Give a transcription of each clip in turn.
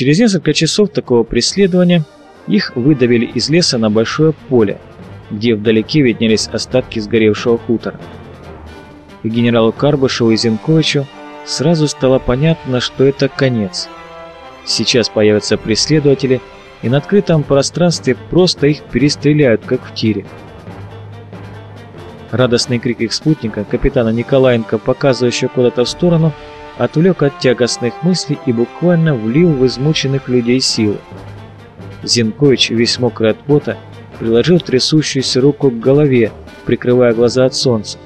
Через несколько часов такого преследования их выдавили из леса на большое поле, где вдалеке виднелись остатки сгоревшего хутора. И генералу Карбышеву и Зинковичу сразу стало понятно, что это конец. Сейчас появятся преследователи, и на открытом пространстве просто их перестреляют, как в тире. Радостный крик их спутника, капитана Николаенко, показывающего куда-то в сторону, отвлек от тягостных мыслей и буквально влил в измученных людей силы. Зинкович, весь мокрый от пота, приложил трясущуюся руку к голове, прикрывая глаза от солнца,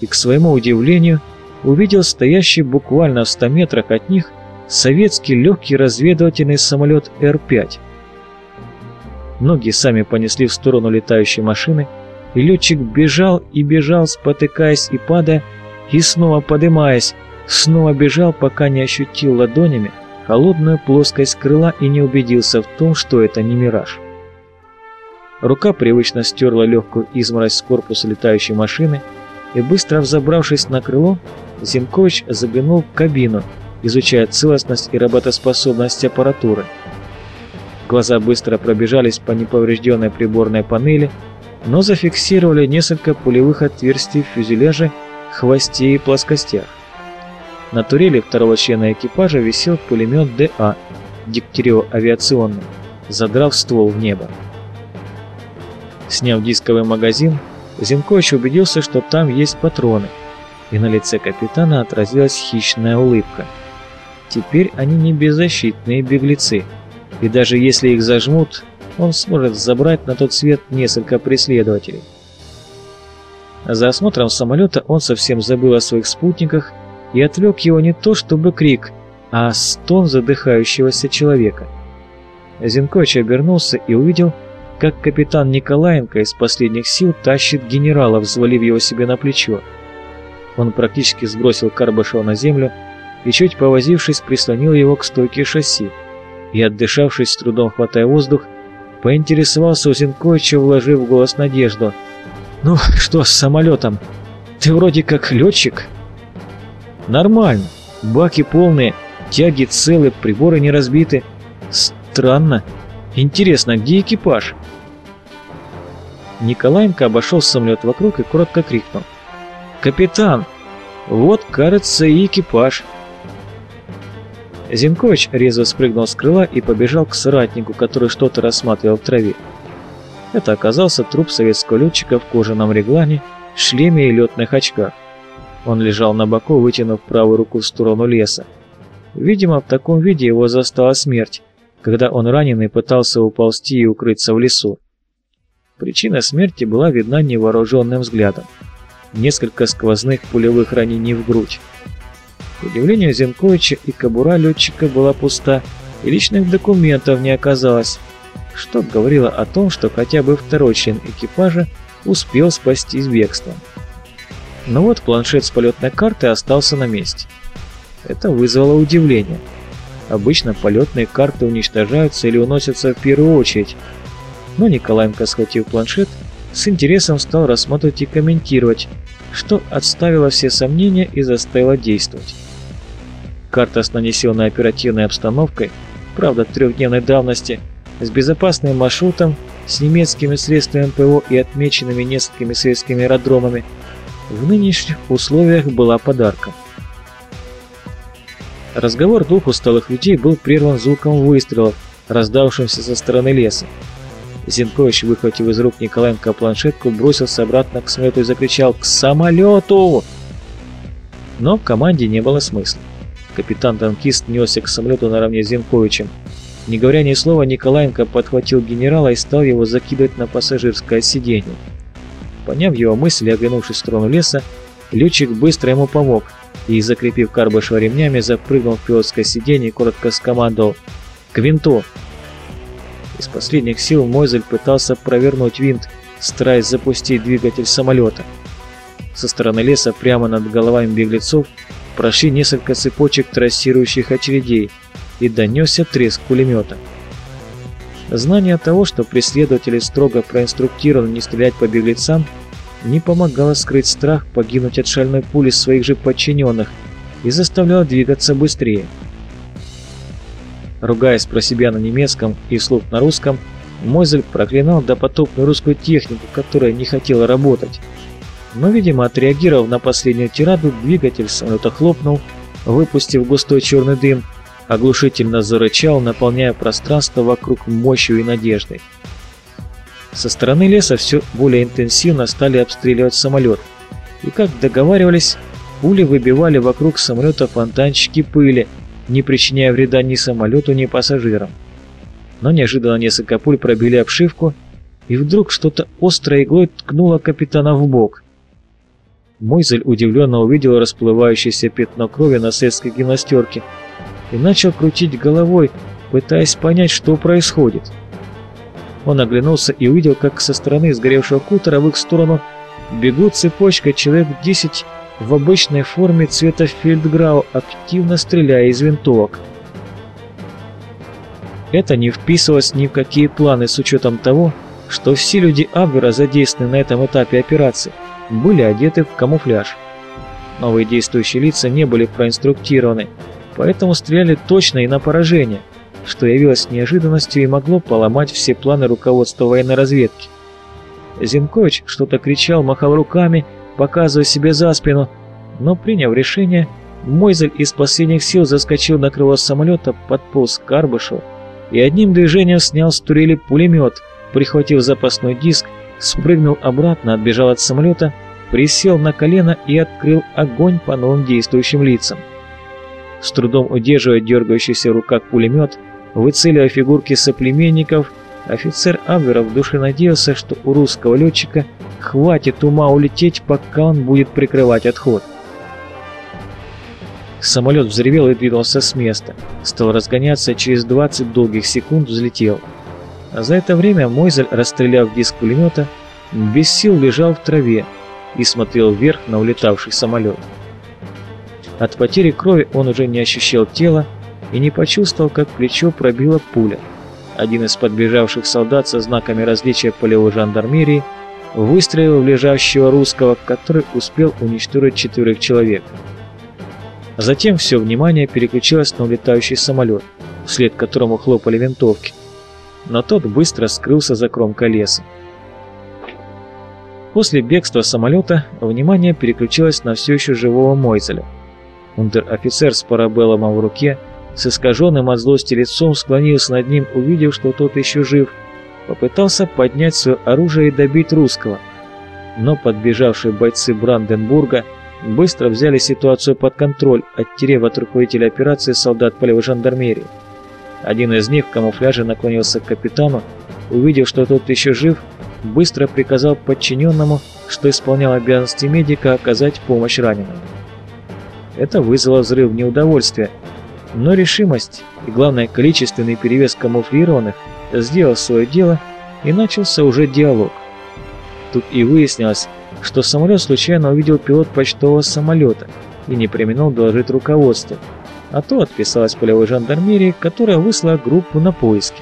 и, к своему удивлению, увидел стоящий буквально в 100 метрах от них советский легкий разведывательный самолет Р-5. Ноги сами понесли в сторону летающей машины, и летчик бежал и бежал, спотыкаясь и падая, и снова подымаясь, снова бежал, пока не ощутил ладонями холодную плоскость крыла и не убедился в том, что это не мираж. Рука привычно стерла легкую изморозь с корпуса летающей машины, и быстро взобравшись на крыло, Зинкович заглянул в кабину, изучая целостность и работоспособность аппаратуры. Глаза быстро пробежались по неповрежденной приборной панели, но зафиксировали несколько пулевых отверстий в фюзеляже, хвосте и плоскостях. На турели второго члена экипажа висел пулемет ДА, дегтярево-авиационный, задрав ствол в небо. Сняв дисковый магазин, Зинкович убедился, что там есть патроны, и на лице капитана отразилась хищная улыбка. Теперь они не беззащитные беглецы, и даже если их зажмут, он сможет забрать на тот свет несколько преследователей. За осмотром самолета он совсем забыл о своих спутниках и отвлек его не то чтобы крик, а стон задыхающегося человека. Зинкович обернулся и увидел, как капитан Николаенко из последних сил тащит генерала, взвалив его себе на плечо. Он практически сбросил Карбашева на землю и, чуть повозившись, прислонил его к стойке шасси и, отдышавшись, с трудом хватая воздух, поинтересовался у Зинковича, вложив в голос надежду. «Ну, что с самолетом? Ты вроде как летчик?» «Нормально. Баки полные, тяги целы, приборы не разбиты. Странно. Интересно, где экипаж?» Николаенко обошел самолет вокруг и коротко крикнул. «Капитан! Вот, кажется, и экипаж!» Зинкович резво спрыгнул с крыла и побежал к соратнику, который что-то рассматривал в траве. Это оказался труп советского летчика в кожаном реглане, шлеме и летных очках. Он лежал на боку, вытянув правую руку в сторону леса. Видимо, в таком виде его застала смерть, когда он раненый пытался уползти и укрыться в лесу. Причина смерти была видна невооруженным взглядом. Несколько сквозных пулевых ранений в грудь. К удивлению Зенковича и кобура летчика была пуста, и личных документов не оказалось, что говорило о том, что хотя бы второй член экипажа успел спастись бегством. Но вот планшет с полетной карты остался на месте. Это вызвало удивление. Обычно полетные карты уничтожаются или уносятся в первую очередь, но Николаенко, схватив планшет, с интересом стал рассматривать и комментировать, что отставило все сомнения и заставило действовать. Карта с нанесенной оперативной обстановкой, правда трехдневной давности, с безопасным маршрутом, с немецкими средствами ПВО и отмеченными несколькими советскими аэродромами, в нынешних условиях была подарком. Разговор двух усталых людей был прерван звуком выстрелов, раздавшимся со стороны леса. Зинкович, выхватив из рук Николаенко планшетку, бросился обратно к смету и закричал «К самолету!». Но в команде не было смысла. Капитан-танкист несся к самолету наравне с Зинковичем. Не говоря ни слова, Николаенко подхватил генерала и стал его закидывать на пассажирское сиденье. Поняв его мысли оглянувшись в сторону леса, летчик быстро ему помог и, закрепив Карбышева ремнями, запрыгнул в пилотское сиденье и коротко скомандовал «К винту!». Из последних сил Мойзель пытался провернуть винт, стараясь запустить двигатель самолета. Со стороны леса прямо над головами беглецов прошли несколько цепочек трассирующих очередей и донесся треск пулемета. Знание того, что преследователи строго проинструктированы не стрелять по беглецам, не помогало скрыть страх погибнуть от шальной пули своих же подчиненных и заставляло двигаться быстрее. Ругаясь про себя на немецком и вслух на русском, Мойзель проклинал допотопную русскую технику, которая не хотела работать. Но, видимо, отреагировав на последнюю тираду, двигатель самолета хлопнул, выпустив густой черный дым, оглушительно зарычал, наполняя пространство вокруг мощью и надеждой. Со стороны леса все более интенсивно стали обстреливать самолет, и, как договаривались, пули выбивали вокруг самолета фонтанчики пыли, не причиняя вреда ни самолету, ни пассажирам. Но неожиданно несколько пуль пробили обшивку, и вдруг что-то острой иглой ткнуло капитана в бок. Мойзель удивленно увидел расплывающееся пятно крови на советской гимнастерке и начал крутить головой, пытаясь понять, что происходит. Он оглянулся и увидел, как со стороны сгоревшего кутера в их сторону бегут цепочкой человек 10 в обычной форме цвета фельдграу, активно стреляя из винтовок. Это не вписывалось ни в какие планы с учетом того, что все люди Абвера, задействованные на этом этапе операции, были одеты в камуфляж. Новые действующие лица не были проинструктированы, поэтому стреляли точно и на поражение, что явилось неожиданностью и могло поломать все планы руководства военной разведки. Зинкович что-то кричал, махал руками, показывая себе за спину, но приняв решение, Мойзель из последних сил заскочил на крыло самолета, подполз к Карбышеву и одним движением снял с турели пулемет, прихватив запасной диск, спрыгнул обратно, отбежал от самолета, присел на колено и открыл огонь по новым действующим лицам. С трудом удерживая дергающийся в руках пулемет, выцеливая фигурки соплеменников, офицер Абвера в душе надеялся, что у русского летчика хватит ума улететь, пока он будет прикрывать отход. Самолет взревел и двинулся с места. Стал разгоняться, через 20 долгих секунд взлетел. А за это время Мойзель, расстреляв диск пулемета, без сил лежал в траве и смотрел вверх на улетавший самолет. От потери крови он уже не ощущал тела и не почувствовал, как плечо пробила пуля. Один из подбежавших солдат со знаками различия полевой жандармерии выстрелил в лежащего русского, который успел уничтожить четверых человек. Затем все внимание переключилось на улетающий самолет, вслед которому хлопали винтовки. Но тот быстро скрылся за кромкой леса. После бегства самолета внимание переключилось на все еще живого Мойзеля. Унтер-офицер с парабелломом в руке, с искаженным от злости лицом, склонился над ним, увидев, что тот еще жив, попытался поднять свое оружие и добить русского. Но подбежавшие бойцы Бранденбурга – быстро взяли ситуацию под контроль, оттерев от руководителя операции солдат полевой жандармерии. Один из них в камуфляже наклонился к капитану, увидев, что тот еще жив, быстро приказал подчиненному, что исполнял обязанности медика, оказать помощь раненому. Это вызвало взрыв неудовольствия, но решимость и, главное, количественный перевес камуфлированных сделал свое дело и начался уже диалог. Тут и выяснилось, что самолет случайно увидел пилот почтового самолета и не применил доложить руководству, а то отписалась полевой жандармерии, которая выслала группу на поиски.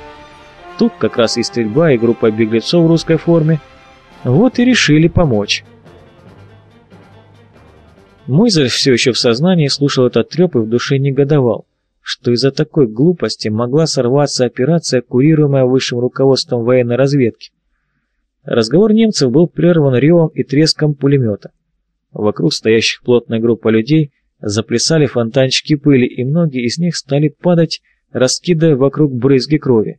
Тут как раз и стрельба, и группа беглецов в русской форме. Вот и решили помочь. Мойзель все еще в сознании слушал этот треп и в душе негодовал, что из-за такой глупости могла сорваться операция, курируемая высшим руководством военной разведки. Разговор немцев был прерван ревом и треском пулемета. Вокруг стоящих плотная группа людей заплясали фонтанчики пыли, и многие из них стали падать, раскидывая вокруг брызги крови.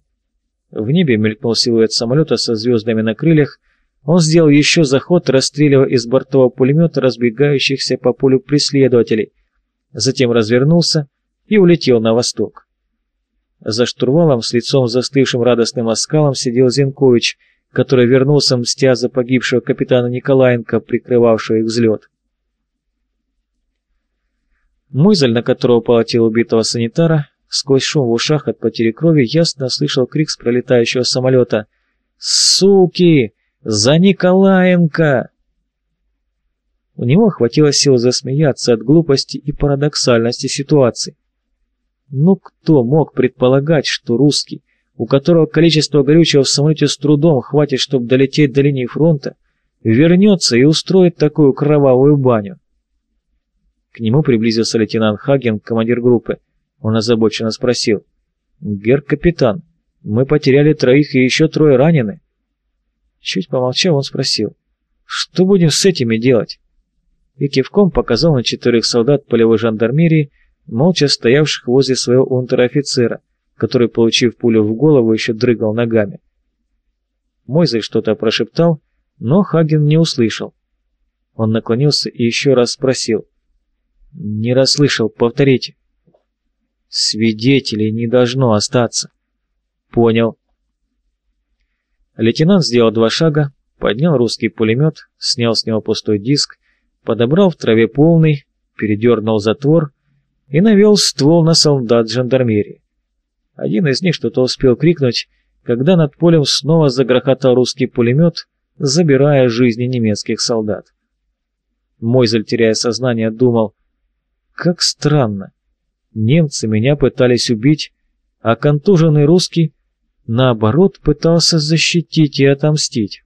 В небе мелькнул силуэт самолета со звездами на крыльях. Он сделал еще заход, расстреливая из бортового пулемета разбегающихся по полю преследователей. Затем развернулся и улетел на восток. За штурвалом с лицом застывшим радостным оскалом сидел Зенкович – который вернулся мстя за погибшего капитана Николаенко, прикрывавшего их взлет. Мойзель, на которого полотил убитого санитара, сквозь шум в ушах от потери крови ясно слышал крик с пролетающего самолета «Суки! За Николаенко!» У него хватило сил засмеяться от глупости и парадоксальности ситуации. Ну кто мог предполагать, что русский, у которого количество горючего в самолете с трудом хватит, чтобы долететь до линии фронта, вернется и устроит такую кровавую баню. К нему приблизился лейтенант Хаген, командир группы. Он озабоченно спросил. «Гер-капитан, мы потеряли троих и еще трое ранены». Чуть помолчав, он спросил, «Что будем с этими делать?» И кивком показал на четырех солдат полевой жандармерии, молча стоявших возле своего унтер-офицера, который, получив пулю в голову, еще дрыгал ногами. Мойзель что-то прошептал, но Хаген не услышал. Он наклонился и еще раз спросил. «Не расслышал, повторите». «Свидетелей не должно остаться». «Понял». Лейтенант сделал два шага, поднял русский пулемет, снял с него пустой диск, подобрал в траве полный, передернул затвор и навел ствол на солдат жандармерии. Один из них что-то успел крикнуть, когда над полем снова загрохотал русский пулемет, забирая жизни немецких солдат. Мойзель, теряя сознание, думал, как странно. Немцы меня пытались убить, а контуженный русский, наоборот, пытался защитить и отомстить.